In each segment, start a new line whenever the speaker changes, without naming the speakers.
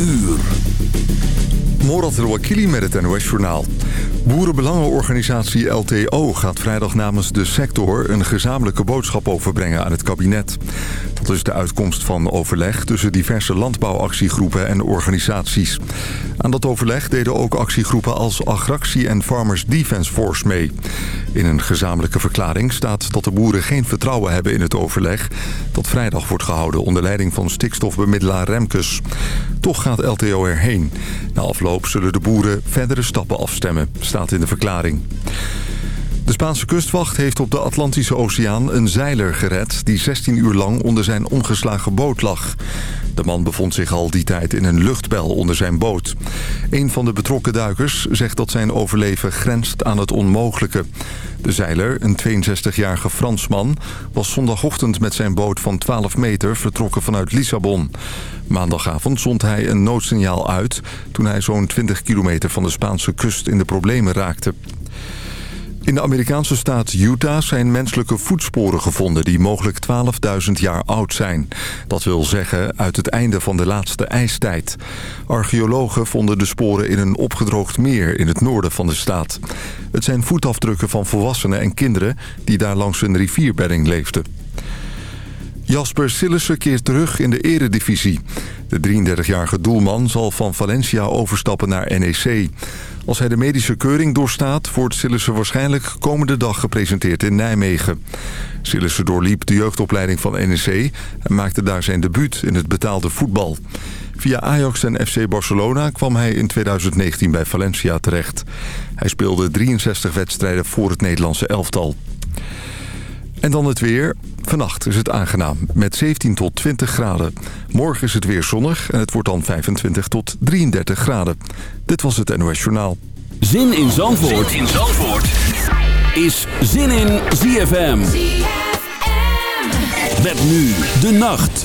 uur.
Morat Rouakili met het NOS-journaal. Boerenbelangenorganisatie LTO gaat vrijdag namens de sector... een gezamenlijke boodschap overbrengen aan het kabinet. Dat is de uitkomst van overleg tussen diverse landbouwactiegroepen en organisaties. Aan dat overleg deden ook actiegroepen als Agractie en Farmers Defence Force mee. In een gezamenlijke verklaring staat dat de boeren geen vertrouwen hebben in het overleg... dat vrijdag wordt gehouden onder leiding van stikstofbemiddelaar Remkes. Toch gaat LTO erheen. Na afloop zullen de boeren verdere stappen afstemmen, staat in de verklaring. De Spaanse kustwacht heeft op de Atlantische Oceaan een zeiler gered... die 16 uur lang onder zijn omgeslagen boot lag. De man bevond zich al die tijd in een luchtbel onder zijn boot. Een van de betrokken duikers zegt dat zijn overleven grenst aan het onmogelijke. De zeiler, een 62-jarige Fransman, was zondagochtend met zijn boot van 12 meter vertrokken vanuit Lissabon. Maandagavond zond hij een noodsignaal uit toen hij zo'n 20 kilometer van de Spaanse kust in de problemen raakte. In de Amerikaanse staat Utah zijn menselijke voetsporen gevonden... die mogelijk 12.000 jaar oud zijn. Dat wil zeggen uit het einde van de laatste ijstijd. Archeologen vonden de sporen in een opgedroogd meer in het noorden van de staat. Het zijn voetafdrukken van volwassenen en kinderen... die daar langs een rivierbedding leefden. Jasper Sillissen keert terug in de eredivisie. De 33-jarige doelman zal van Valencia overstappen naar NEC. Als hij de medische keuring doorstaat... wordt Sillissen waarschijnlijk komende dag gepresenteerd in Nijmegen. Sillissen doorliep de jeugdopleiding van NEC... en maakte daar zijn debuut in het betaalde voetbal. Via Ajax en FC Barcelona kwam hij in 2019 bij Valencia terecht. Hij speelde 63 wedstrijden voor het Nederlandse elftal. En dan het weer. Vannacht is het aangenaam met 17 tot 20 graden. Morgen is het weer zonnig en het wordt dan 25 tot 33 graden. Dit was het NOS Journaal.
Zin in Zandvoort, zin in Zandvoort. is Zin in ZFM. ZFM. Met nu de nacht.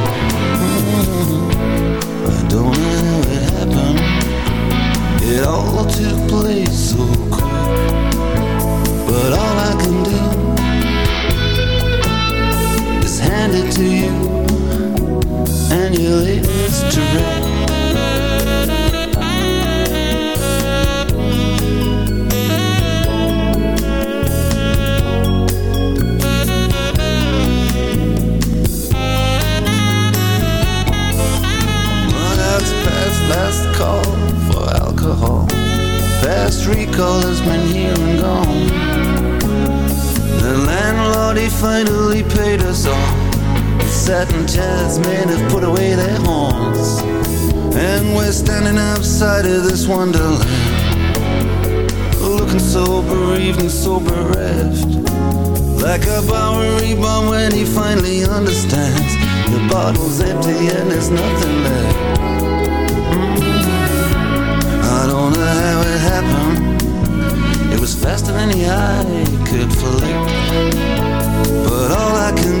It all took place oh, so quick, but all I can do
is hand it to you, and you leave it to rest. evening so bereft Like a Bowery bomb when he finally understands The
bottle's empty and
there's nothing left. Mm-hmm. I don't know how it happened. It was faster than the eye could flick. But all I can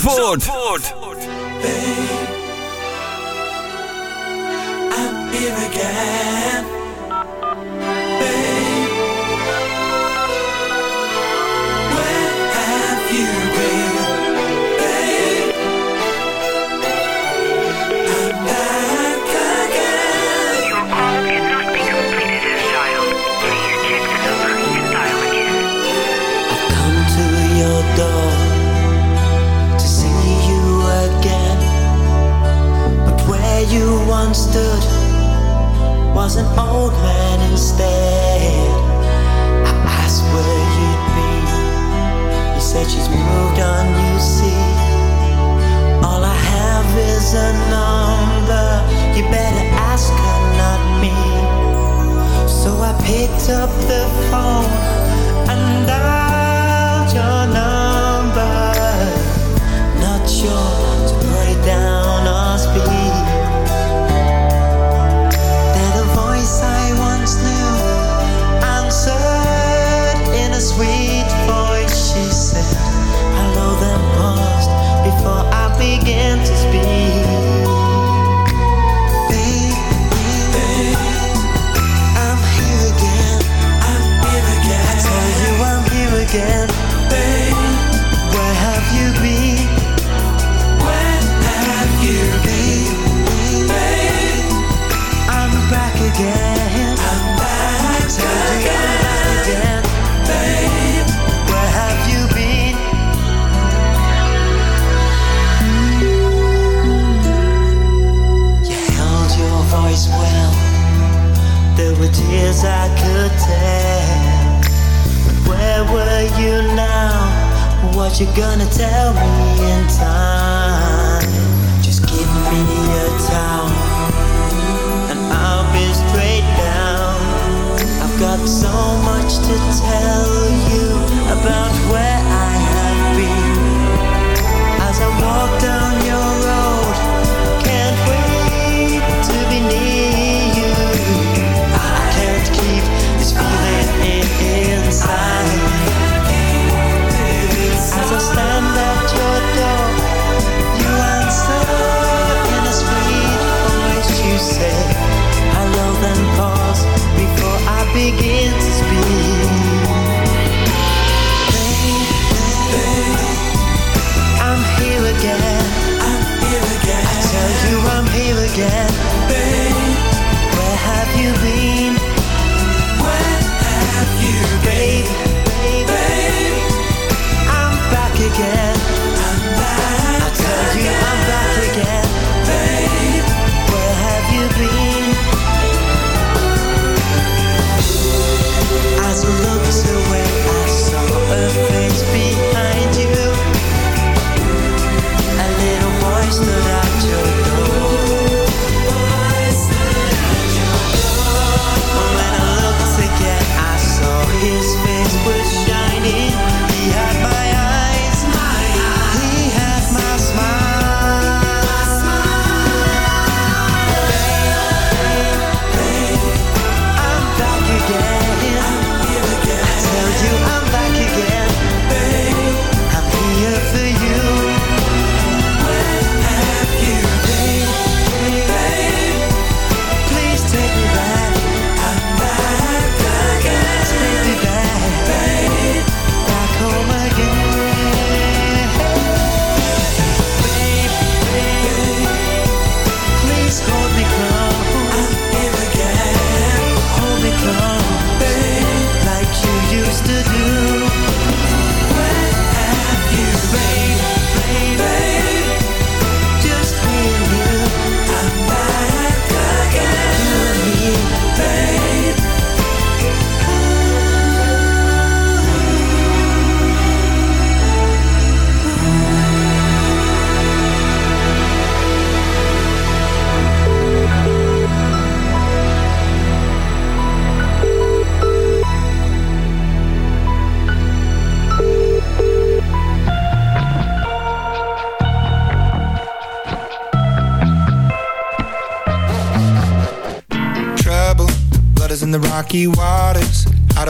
Zandvoort.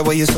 the way you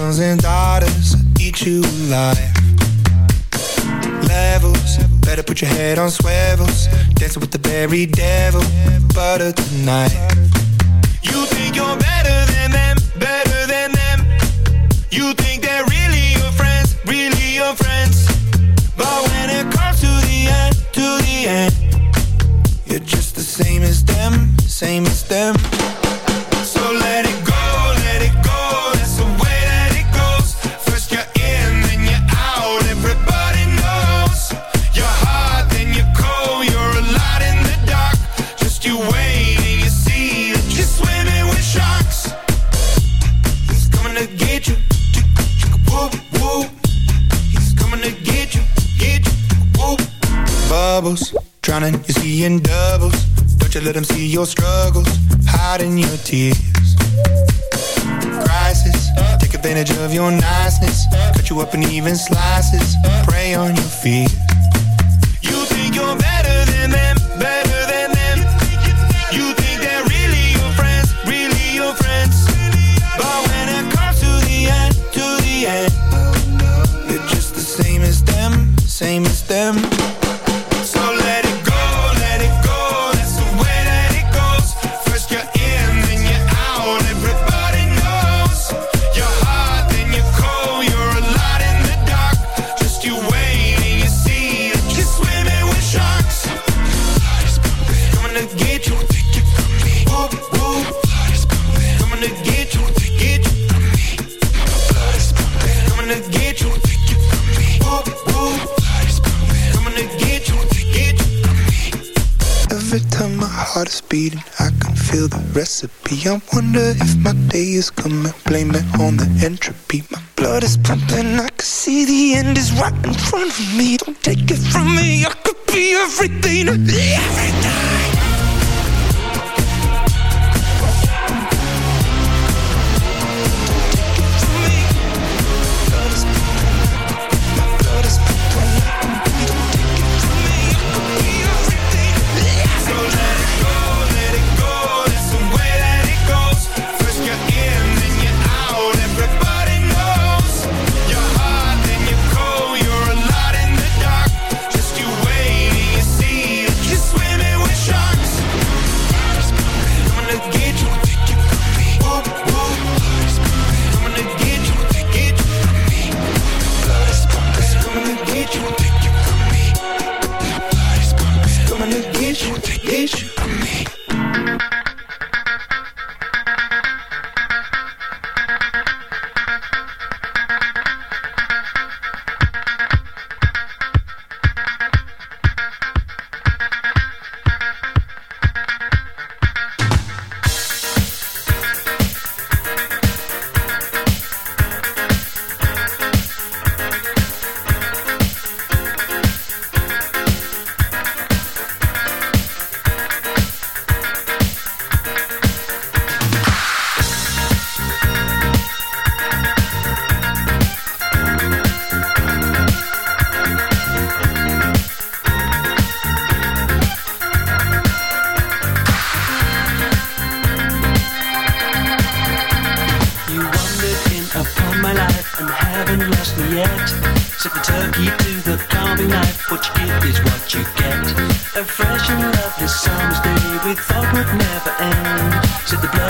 me, don't take it from me. I could be everything, everything.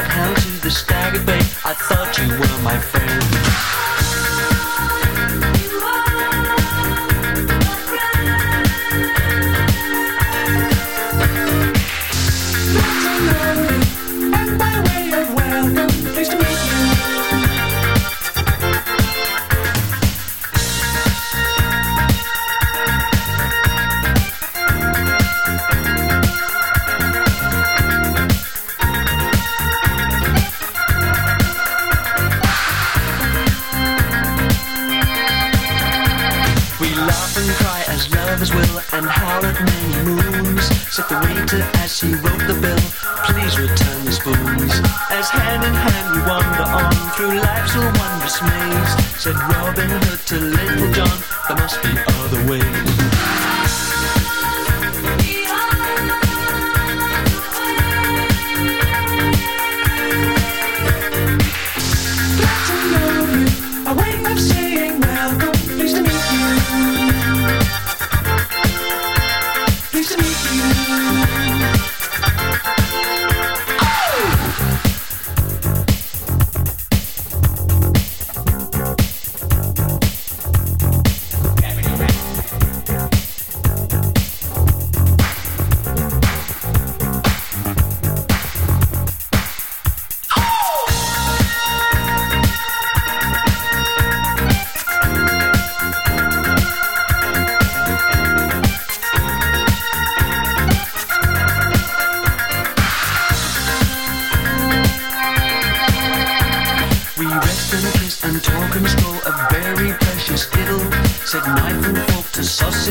Welcome to the Stagger Bay. I thought you were my friend.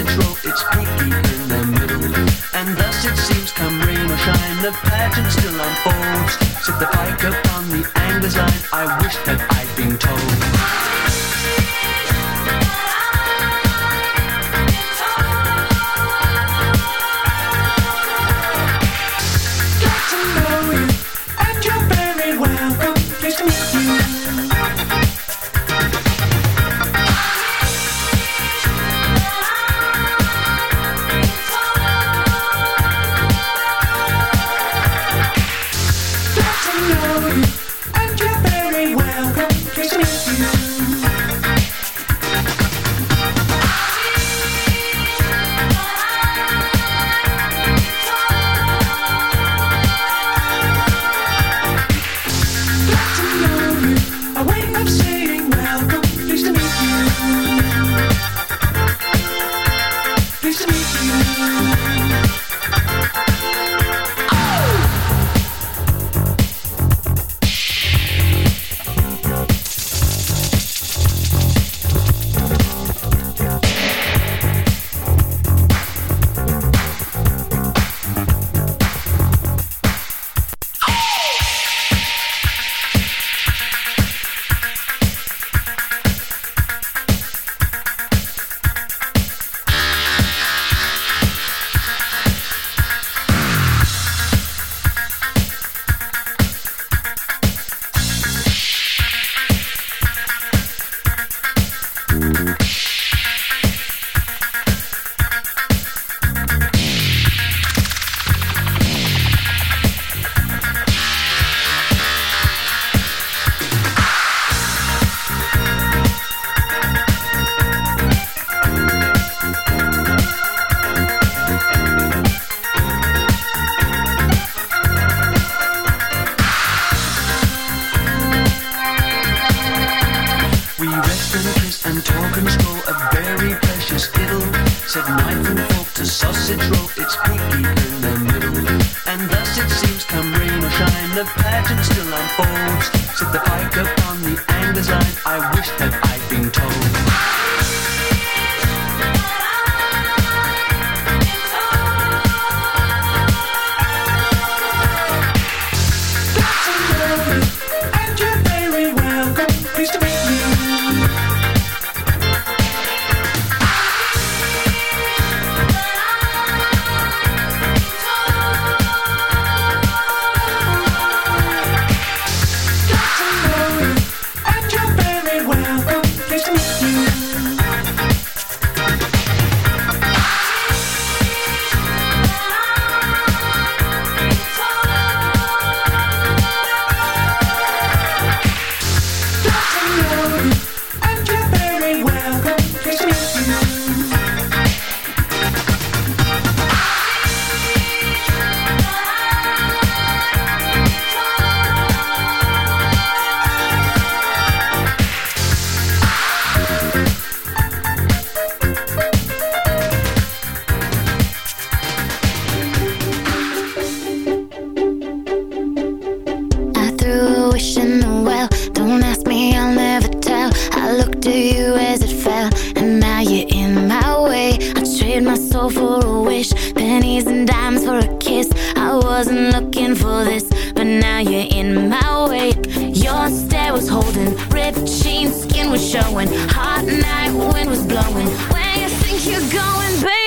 its role, it's in the middle. And thus it seems, come rain or shine, the pageant still unfolds. Set the pike upon the angler's line, I wish that Trade my soul for a wish Pennies and dimes for a kiss I wasn't looking for this But now you're in my wake. Your stare was holding Ripped jeans, skin was showing Hot night wind was blowing Where you
think you're going, babe?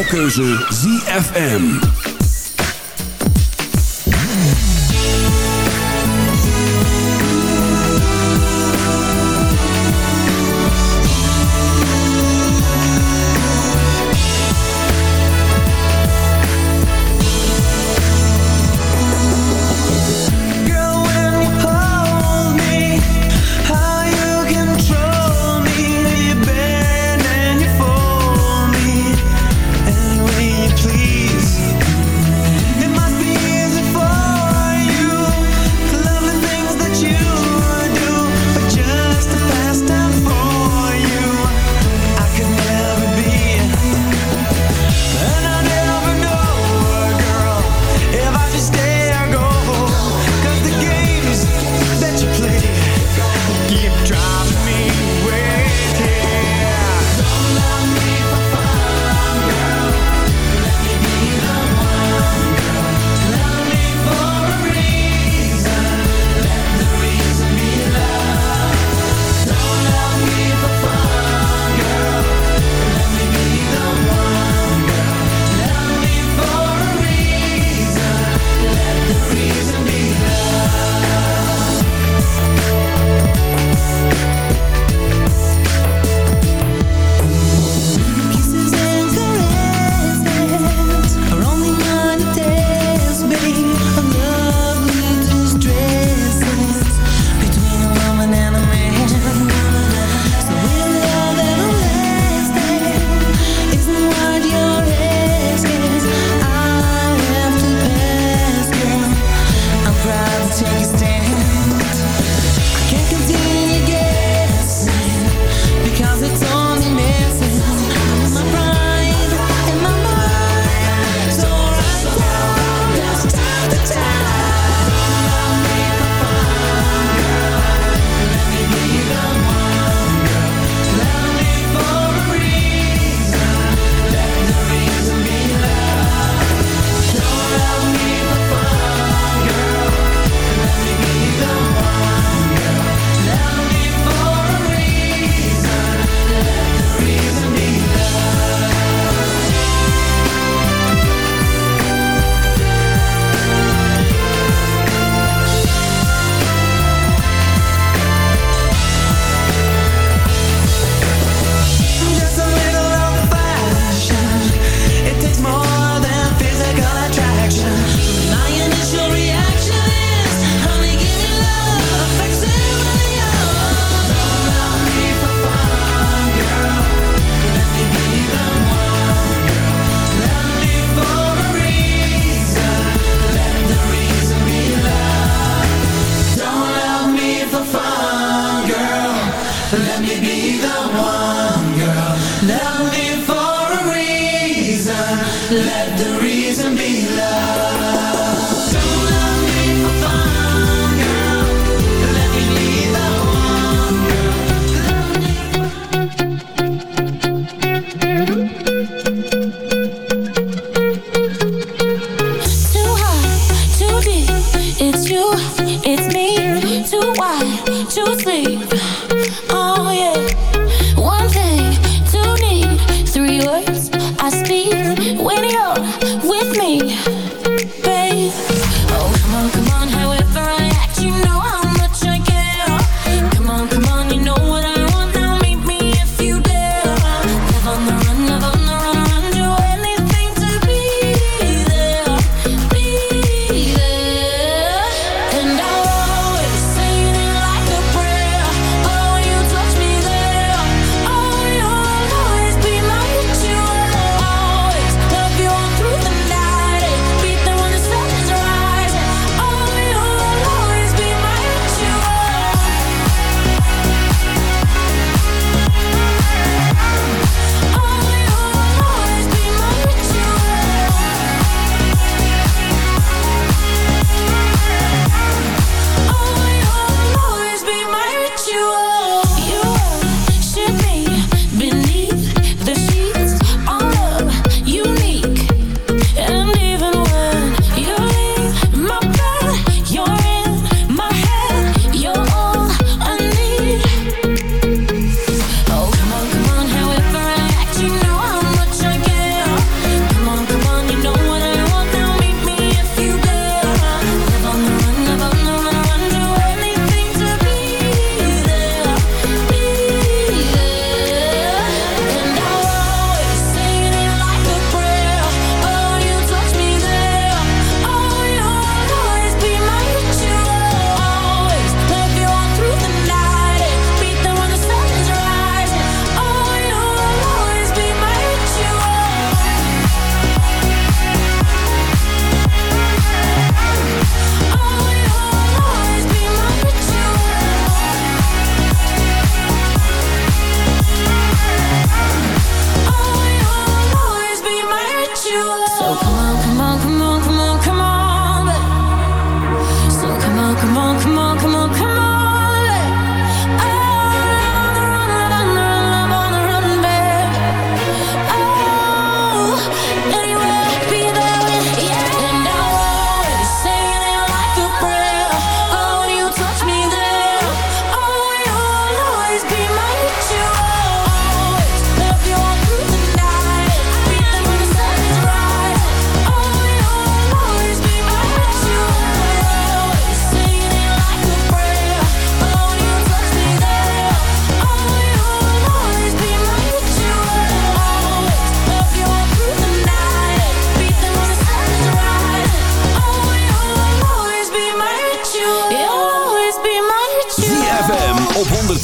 Jouw keuze ZFM.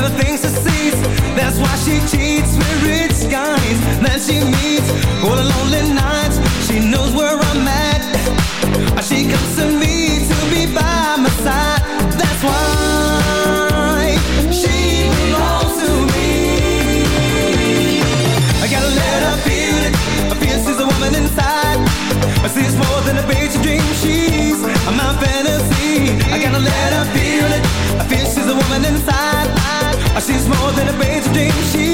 little things she sees. That's why she cheats with rich guys Then she meets. All a lonely night. She's more than a page of dreams. She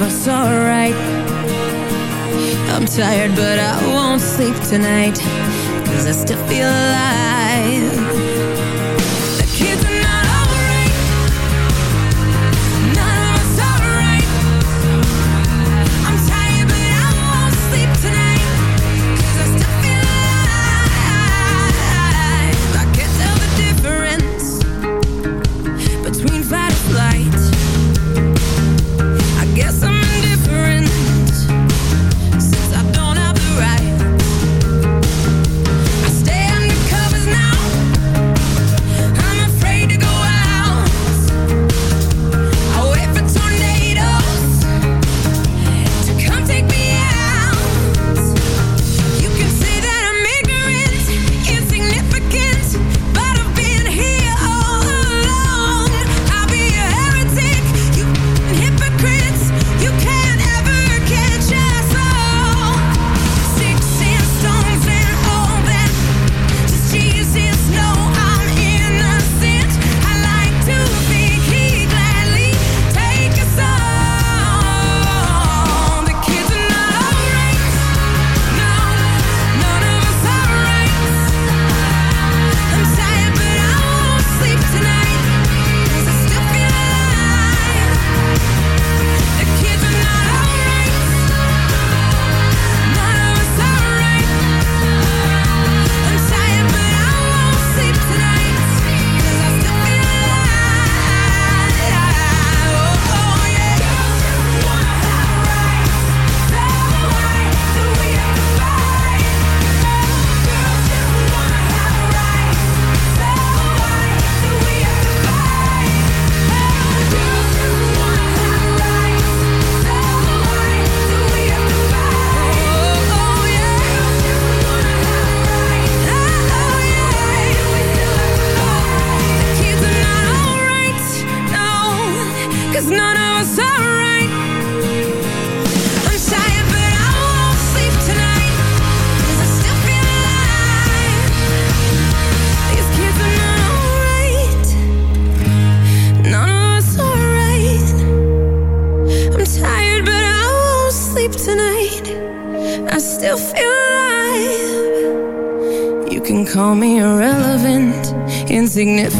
of us alright. I'm tired but I won't sleep tonight. Cause I still feel alive.
significant